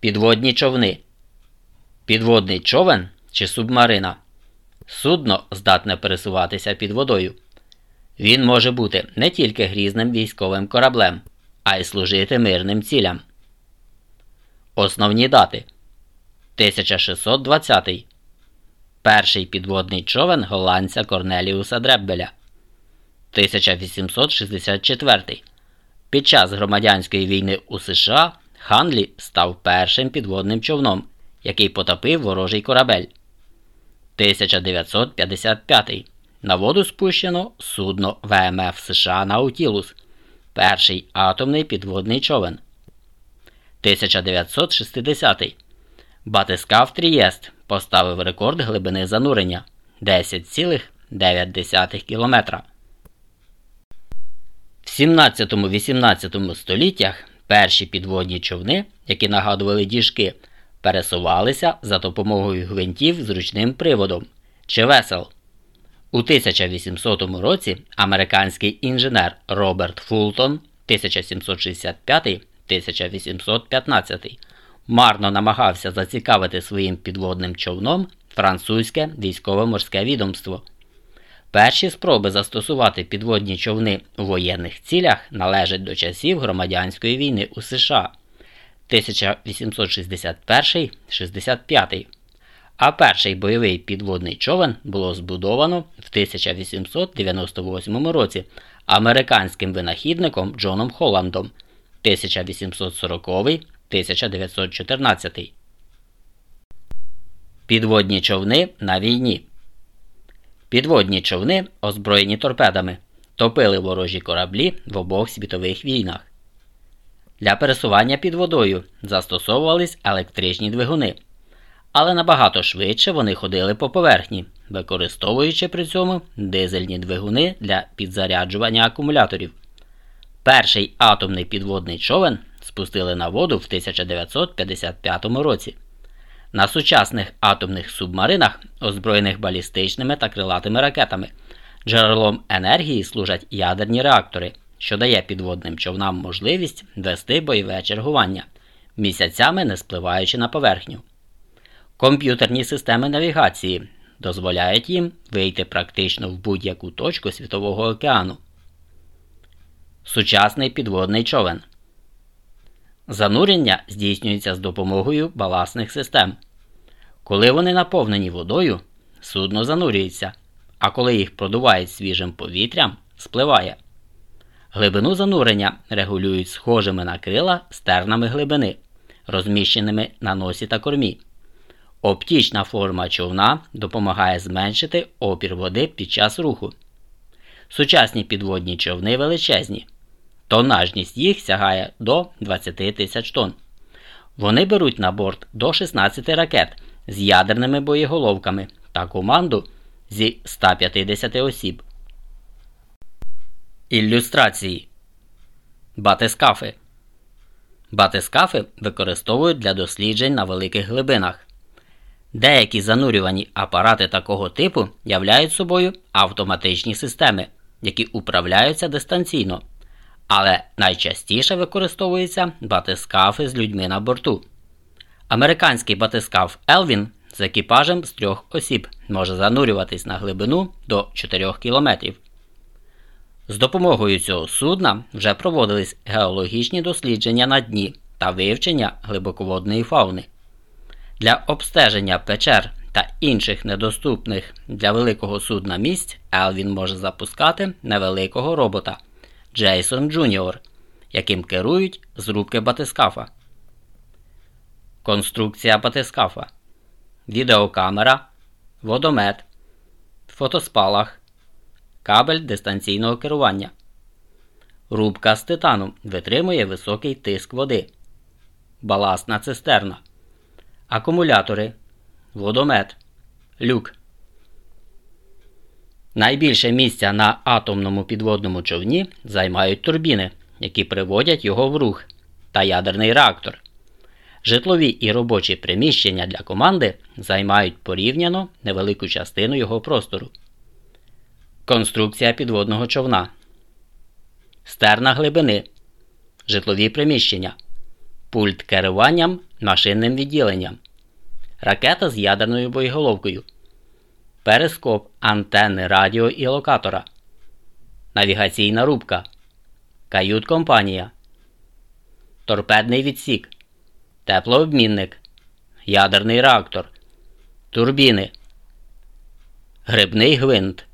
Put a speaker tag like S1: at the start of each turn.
S1: Підводні човни. Підводний човен чи субмарина. Судно здатне пересуватися під водою. Він може бути не тільки грізним військовим кораблем, а й служити мирним цілям. Основні дати 1620. Перший підводний човен голландця Корнеліуса Дреббеля. 1864. Під час громадянської війни у США Ханлі став першим підводним човном, який потопив ворожий корабель. 1955. На воду спущено судно ВМФ США Наутілус, перший атомний підводний човен. 1960. Батискав Трієст поставив рекорд глибини занурення 10,9 км. В 17-18 століттях перші підводні човни, які нагадували діжки, пересувалися за допомогою гвинтів з ручним приводом чи весел. У 1800 році американський інженер Роберт Фултон 1765-1815 марно намагався зацікавити своїм підводним човном французьке військово-морське відомство. Перші спроби застосувати підводні човни у воєнних цілях належать до часів громадянської війни у США 1861-65, а перший бойовий підводний човен було збудовано в 1898 році американським винахідником Джоном Холландом 1840-1914. Підводні човни на війні. Підводні човни, озброєні торпедами, топили ворожі кораблі в обох світових війнах. Для пересування під водою застосовувались електричні двигуни, але набагато швидше вони ходили по поверхні, використовуючи при цьому дизельні двигуни для підзаряджування акумуляторів. Перший атомний підводний човен спустили на воду в 1955 році. На сучасних атомних субмаринах, озброєних балістичними та крилатими ракетами, джерелом енергії служать ядерні реактори, що дає підводним човнам можливість вести бойове чергування, місяцями не спливаючи на поверхню. Комп'ютерні системи навігації дозволяють їм вийти практично в будь-яку точку Світового океану. Сучасний підводний човен. Занурення здійснюється з допомогою баласних систем. Коли вони наповнені водою, судно занурюється, а коли їх продувають свіжим повітрям, спливає. Глибину занурення регулюють схожими на крила стернами глибини, розміщеними на носі та кормі. Оптічна форма човна допомагає зменшити опір води під час руху. Сучасні підводні човни величезні. Тонажність їх сягає до 20 тисяч тонн. Вони беруть на борт до 16 ракет з ядерними боєголовками та команду зі 150 осіб. Ілюстрації Батискафи. Батискафи використовують для досліджень на великих глибинах. Деякі занурювані апарати такого типу являють собою автоматичні системи, які управляються дистанційно але найчастіше використовуються батискафи з людьми на борту. Американський батискаф Елвін з екіпажем з трьох осіб може занурюватись на глибину до 4 км. З допомогою цього судна вже проводились геологічні дослідження на дні та вивчення глибоководної фауни. Для обстеження печер та інших недоступних для великого судна місць Елвін може запускати невеликого робота Джейсон Джуніор, яким керують з рубки батискафа. Конструкція батискафа. Відеокамера, водомет, фотоспалах, кабель дистанційного керування. Рубка з титану витримує високий тиск води. Баласна цистерна. Акумулятори. Водомет. Люк. Найбільше місця на атомному підводному човні займають турбіни, які приводять його в рух, та ядерний реактор. Житлові і робочі приміщення для команди займають порівняно невелику частину його простору. Конструкція підводного човна. Стерна глибини. Житлові приміщення. Пульт керуванням машинним відділенням, ракета з ядерною боєголовкою, перископ антенни радіо і локатора, навігаційна рубка, кают-компанія, торпедний відсік, теплообмінник, ядерний реактор, турбіни, грибний гвинт,